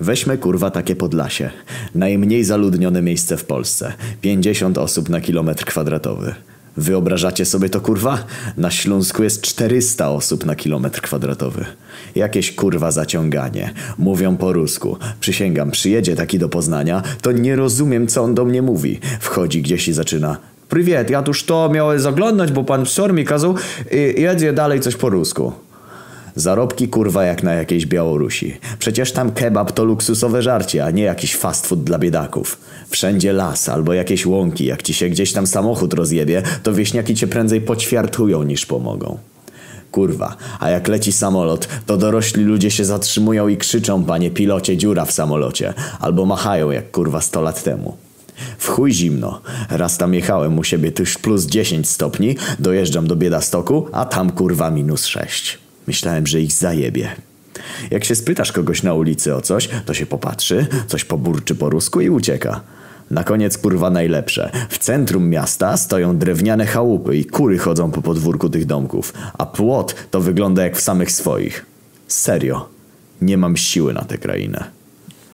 Weźmy kurwa takie Podlasie. Najmniej zaludnione miejsce w Polsce. 50 osób na kilometr kwadratowy. Wyobrażacie sobie to kurwa? Na Śląsku jest 400 osób na kilometr kwadratowy. Jakieś kurwa zaciąganie. Mówią po rusku. Przysięgam, przyjedzie taki do Poznania, to nie rozumiem co on do mnie mówi. Wchodzi gdzieś i zaczyna. Prywiet, ja tuż to miałem zaglądać, bo pan psor mi kazał i jedzie dalej coś po rusku. Zarobki kurwa jak na jakiejś Białorusi. Przecież tam kebab to luksusowe żarcie, a nie jakiś fast food dla biedaków. Wszędzie las albo jakieś łąki. Jak ci się gdzieś tam samochód rozjebie, to wieśniaki cię prędzej poćwiartują niż pomogą. Kurwa, a jak leci samolot, to dorośli ludzie się zatrzymują i krzyczą, panie pilocie, dziura w samolocie. Albo machają jak kurwa 100 lat temu. W chuj zimno. Raz tam jechałem u siebie tuż plus 10 stopni, dojeżdżam do Biedastoku, a tam kurwa minus 6. Myślałem, że ich zajebie. Jak się spytasz kogoś na ulicy o coś, to się popatrzy, coś poburczy po rusku i ucieka. Na koniec kurwa najlepsze. W centrum miasta stoją drewniane chałupy i kury chodzą po podwórku tych domków, a płot to wygląda jak w samych swoich. Serio. Nie mam siły na tę krainę.